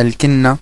الكنة.